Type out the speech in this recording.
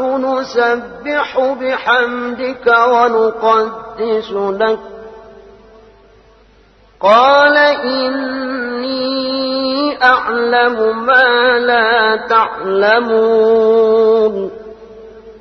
ونحن نسبح بحمدك ونقدس لك. قال إني أعلم ما لا تعلمون.